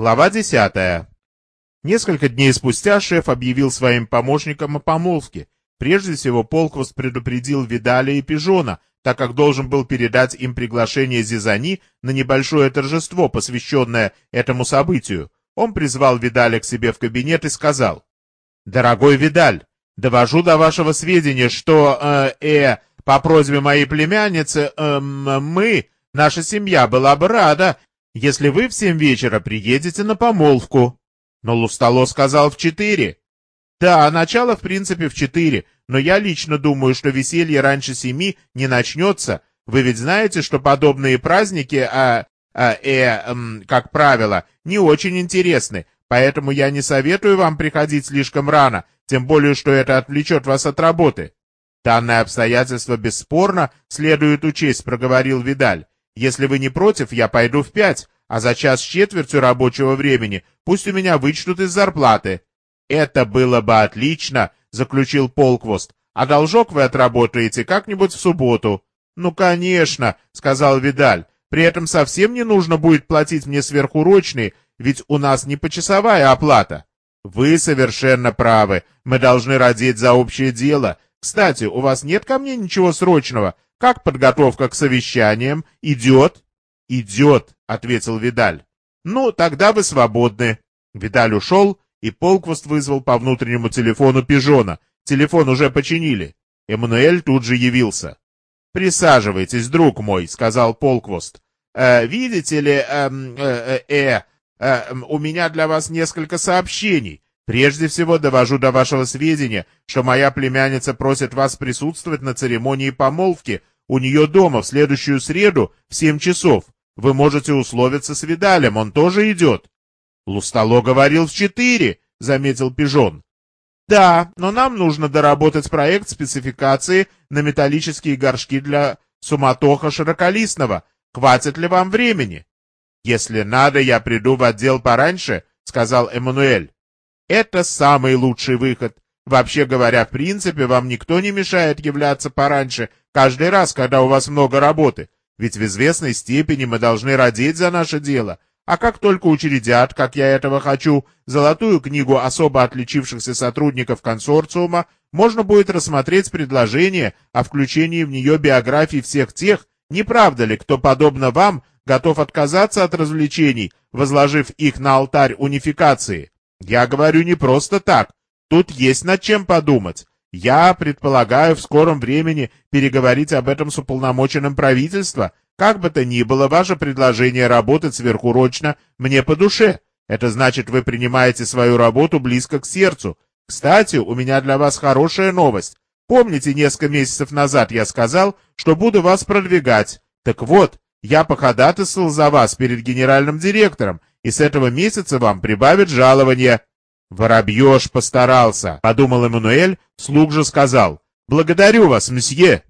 Глава 10. Несколько дней спустя шеф объявил своим помощникам о помолвке. Прежде всего Полквост предупредил Видаля и Пижона, так как должен был передать им приглашение Зизани на небольшое торжество, посвященное этому событию. Он призвал Видаля к себе в кабинет и сказал, «Дорогой Видаль, довожу до вашего сведения, что, э, э по просьбе моей племянницы, э, мы, наша семья была бы рада, если вы в семь вечера приедете на помолвку. Но Лустало сказал в четыре. Да, начало в принципе в четыре, но я лично думаю, что веселье раньше семи не начнется. Вы ведь знаете, что подобные праздники, а, а э, эм, как правило, не очень интересны, поэтому я не советую вам приходить слишком рано, тем более, что это отвлечет вас от работы. Данное обстоятельство бесспорно следует учесть, проговорил Видаль. Если вы не против, я пойду в пять, а за час с четвертью рабочего времени пусть у меня вычтут из зарплаты. Это было бы отлично, заключил Полквост. А должок вы отработаете как-нибудь в субботу. Ну, конечно, сказал Видаль. При этом совсем не нужно будет платить мне сверхурочные, ведь у нас не почасовая оплата. Вы совершенно правы. Мы должны родить за общее дело. Кстати, у вас нет ко мне ничего срочного? Как подготовка к совещаниям? Идет? Идет, ответил Видаль. Ну, тогда вы свободны. Видаль ушел, и Полквост вызвал по внутреннему телефону Пижона. Телефон уже починили. Эммануэль тут же явился. «Присаживайтесь, друг мой», — сказал Полквост. «Э, «Видите ли, эм, э, э, э, э, у меня для вас несколько сообщений. Прежде всего довожу до вашего сведения, что моя племянница просит вас присутствовать на церемонии помолвки у нее дома в следующую среду в семь часов. Вы можете условиться с Видалем, он тоже идет. Лустало говорил в четыре, заметил Пижон. Да, но нам нужно доработать проект спецификации на металлические горшки для суматоха широколистного. Хватит ли вам времени? Если надо, я приду в отдел пораньше, сказал Эммануэль. Это самый лучший выход. Вообще говоря, в принципе, вам никто не мешает являться пораньше, Каждый раз, когда у вас много работы. Ведь в известной степени мы должны родить за наше дело. А как только учредят, как я этого хочу, золотую книгу особо отличившихся сотрудников консорциума, можно будет рассмотреть предложение о включении в нее биографий всех тех, не правда ли, кто, подобно вам, готов отказаться от развлечений, возложив их на алтарь унификации. Я говорю не просто так. Тут есть над чем подумать. Я предполагаю в скором времени переговорить об этом с уполномоченным правительства. Как бы то ни было, ваше предложение работать сверхурочно мне по душе. Это значит, вы принимаете свою работу близко к сердцу. Кстати, у меня для вас хорошая новость. Помните, несколько месяцев назад я сказал, что буду вас продвигать. Так вот, я походатайствовал за вас перед генеральным директором, и с этого месяца вам прибавят жалование. «Воробьеж постарался», — подумал Эммануэль, слуг же сказал. «Благодарю вас, месье».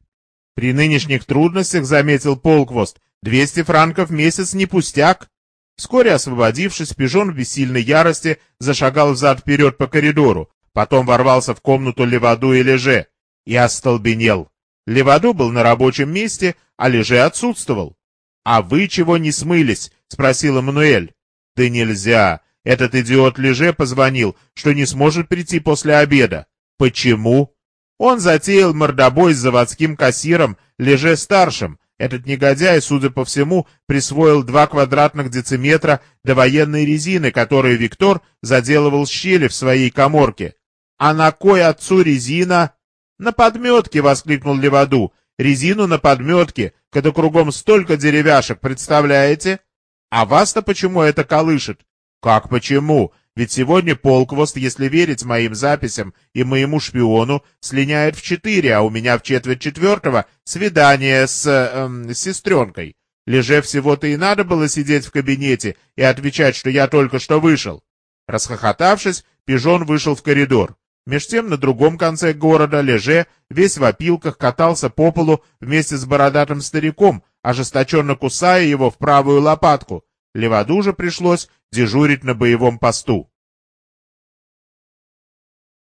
При нынешних трудностях, заметил Полквост, двести франков в месяц не пустяк. Вскоре освободившись, пижон в бессильной ярости зашагал взад-вперед по коридору, потом ворвался в комнату Леваду и Леже и остолбенел. Леваду был на рабочем месте, а Леже отсутствовал. «А вы чего не смылись?» — спросил Эммануэль. «Да нельзя. Этот идиот Леже позвонил, что не сможет прийти после обеда. Почему? Он затеял мордобой с заводским кассиром Леже-старшим. Этот негодяй, судя по всему, присвоил два квадратных дециметра до военной резины, которую Виктор заделывал щели в своей коморке. «А на кой отцу резина?» «На подметке!» — воскликнул Леваду. «Резину на подметке, когда кругом столько деревяшек, представляете?» «А вас-то почему это колышет? Как почему? Ведь сегодня Полквост, если верить моим записям и моему шпиону, слиняет в четыре, а у меня в четверть четвертого свидание с, эм, сестренкой. Леже всего-то и надо было сидеть в кабинете и отвечать, что я только что вышел. Расхохотавшись, Пижон вышел в коридор. Меж тем на другом конце города Леже весь в опилках катался по полу вместе с бородатым стариком, ожесточенно кусая его в правую лопатку. Леваду же пришлось дежурить на боевом посту.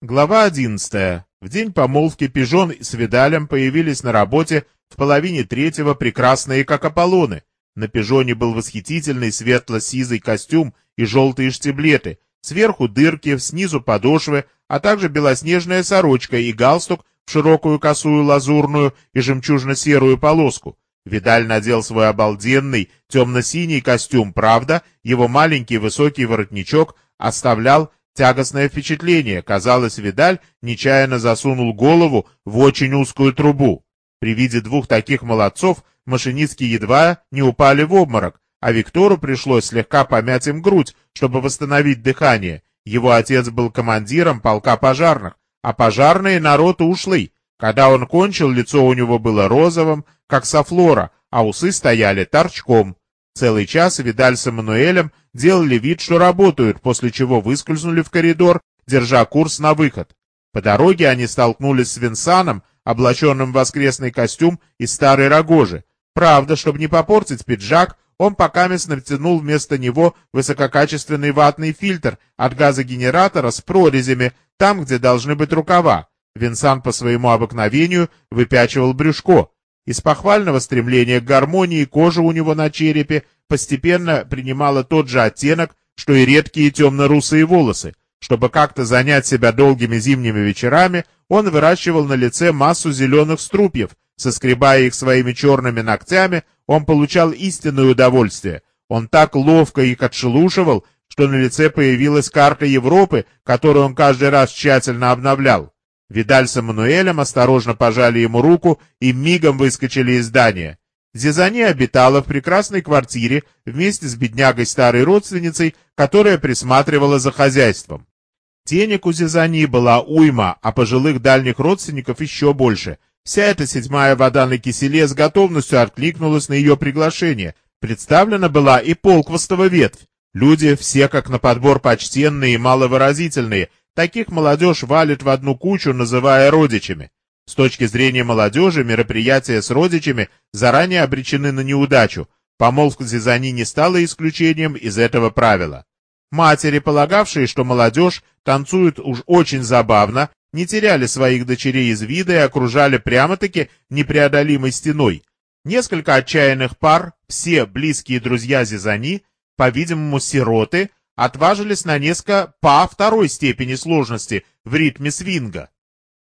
Глава одиннадцатая. В день помолвки Пижон с Видалем появились на работе в половине третьего прекрасные, как Аполлоны. На Пижоне был восхитительный светло-сизый костюм и желтые штиблеты, сверху дырки, снизу подошвы, а также белоснежная сорочка и галстук в широкую косую лазурную и жемчужно-серую полоску. Видаль надел свой обалденный темно-синий костюм, правда, его маленький высокий воротничок оставлял тягостное впечатление. Казалось, Видаль нечаянно засунул голову в очень узкую трубу. При виде двух таких молодцов машинистки едва не упали в обморок, а Виктору пришлось слегка помять им грудь, чтобы восстановить дыхание. Его отец был командиром полка пожарных, а пожарные народ ушлый. Когда он кончил, лицо у него было розовым, как софлора, а усы стояли торчком. Целый час Видаль с Эммануэлем делали вид, что работают, после чего выскользнули в коридор, держа курс на выход. По дороге они столкнулись с Винсаном, облаченным в воскресный костюм из старой рогожи. Правда, чтобы не попортить пиджак, он покамест натянул вместо него высококачественный ватный фильтр от газогенератора с прорезями, там, где должны быть рукава. Винсан по своему обыкновению выпячивал брюшко. Из похвального стремления к гармонии кожа у него на черепе постепенно принимала тот же оттенок, что и редкие темно-русые волосы. Чтобы как-то занять себя долгими зимними вечерами, он выращивал на лице массу зеленых струпьев. Соскребая их своими черными ногтями, он получал истинное удовольствие. Он так ловко их отшелушивал, что на лице появилась карта Европы, которую он каждый раз тщательно обновлял. Видаль с Эммануэлем осторожно пожали ему руку и мигом выскочили из здания. Зизани обитала в прекрасной квартире вместе с беднягой старой родственницей, которая присматривала за хозяйством. Денег у Зизани была уйма, а пожилых дальних родственников еще больше. Вся эта седьмая вода на киселе с готовностью откликнулась на ее приглашение. Представлена была и полквостова ветвь. Люди все как на подбор почтенные и маловыразительные, Таких молодежь валит в одну кучу, называя родичами. С точки зрения молодежи, мероприятия с родичами заранее обречены на неудачу. Помолвка Зизани не стала исключением из этого правила. Матери, полагавшие, что молодежь танцует уж очень забавно, не теряли своих дочерей из вида и окружали прямо-таки непреодолимой стеной. Несколько отчаянных пар, все близкие друзья Зизани, по-видимому, сироты, отважились на несколько по второй степени сложности в ритме свинга.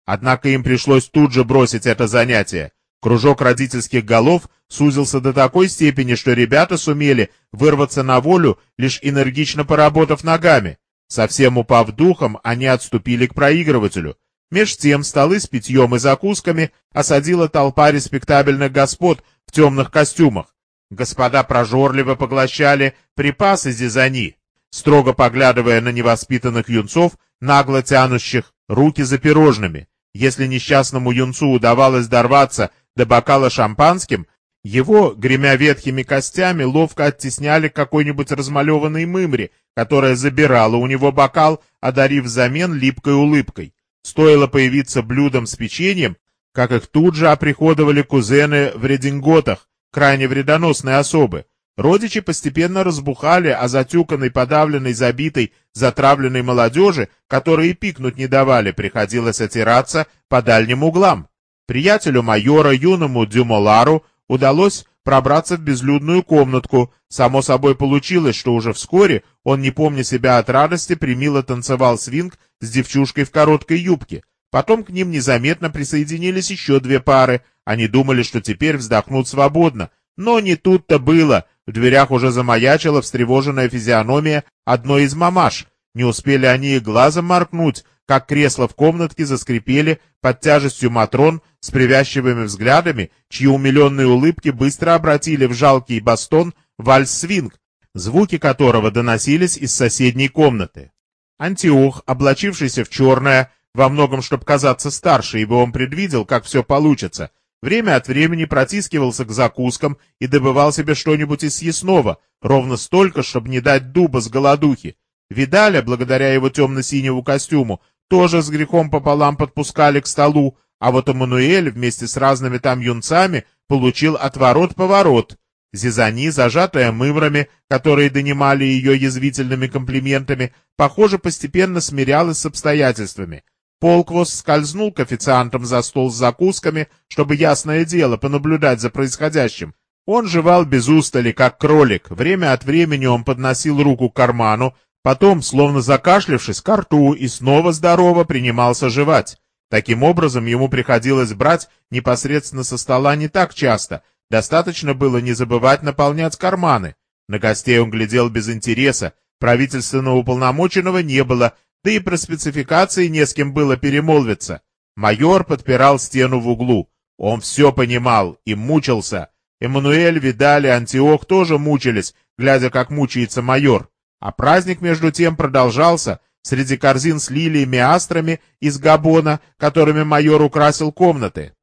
Однако им пришлось тут же бросить это занятие. Кружок родительских голов сузился до такой степени, что ребята сумели вырваться на волю, лишь энергично поработав ногами. Совсем упав духом, они отступили к проигрывателю. Меж тем столы с питьем и закусками осадила толпа респектабельных господ в темных костюмах. Господа прожорливо поглощали припасы зизани строго поглядывая на невоспитанных юнцов, нагло тянущих руки за пирожными. Если несчастному юнцу удавалось дорваться до бокала шампанским, его, гремя ветхими костями, ловко оттесняли к какой-нибудь размалеванной мымре, которая забирала у него бокал, одарив взамен липкой улыбкой. Стоило появиться блюдом с печеньем, как их тут же оприходовали кузены в рединготах, крайне вредоносные особы. Родичи постепенно разбухали о затюканной, подавленной, забитой, затравленной молодежи, которые пикнуть не давали, приходилось отираться по дальним углам. Приятелю майора, юному Дюмолару, удалось пробраться в безлюдную комнатку. Само собой получилось, что уже вскоре он, не помня себя от радости, примило танцевал свинг с девчушкой в короткой юбке. Потом к ним незаметно присоединились еще две пары. Они думали, что теперь вздохнут свободно. Но не тут-то было. В дверях уже замаячила встревоженная физиономия одной из мамаш. Не успели они и глазом моркнуть, как кресла в комнатке заскрипели под тяжестью матрон с привязчивыми взглядами, чьи умиленные улыбки быстро обратили в жалкий бастон вальс-свинг, звуки которого доносились из соседней комнаты. Антиох, облачившийся в черное, во многом, чтобы казаться старше, ибо он предвидел, как все получится — Время от времени протискивался к закускам и добывал себе что-нибудь из съестного, ровно столько, чтобы не дать дуба с голодухи. Видаля, благодаря его темно-синему костюму, тоже с грехом пополам подпускали к столу, а вот Эммануэль вместе с разными там юнцами получил отворот-поворот. Зизани, зажатая мымрами, которые донимали ее язвительными комплиментами, похоже, постепенно смирялась с обстоятельствами. Полквос скользнул к официантам за стол с закусками, чтобы, ясное дело, понаблюдать за происходящим. Он жевал без устали, как кролик. Время от времени он подносил руку к карману, потом, словно закашлявшись, к рту и снова здорово принимался жевать. Таким образом, ему приходилось брать непосредственно со стола не так часто. Достаточно было не забывать наполнять карманы. На гостей он глядел без интереса. Правительственного уполномоченного не было, да и про спецификации не с кем было перемолвиться. Майор подпирал стену в углу. Он все понимал и мучился. Эммануэль, Видаль и Антиох тоже мучились, глядя, как мучается майор. А праздник, между тем, продолжался среди корзин с лилиями астрами из Габона, которыми майор украсил комнаты.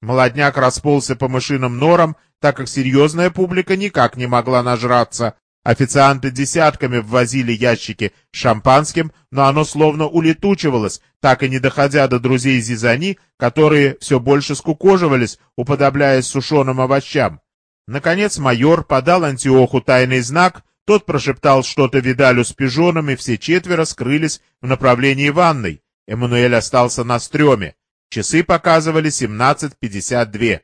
Молодняк расползся по мышиным норам, так как серьезная публика никак не могла нажраться. Официанты десятками ввозили ящики шампанским, но оно словно улетучивалось, так и не доходя до друзей Зизани, которые все больше скукоживались, уподобляясь сушеным овощам. Наконец майор подал Антиоху тайный знак, тот прошептал что-то Видалю с пижоном, и все четверо скрылись в направлении ванной. Эммануэль остался на стреме. Часы показывали 17.52.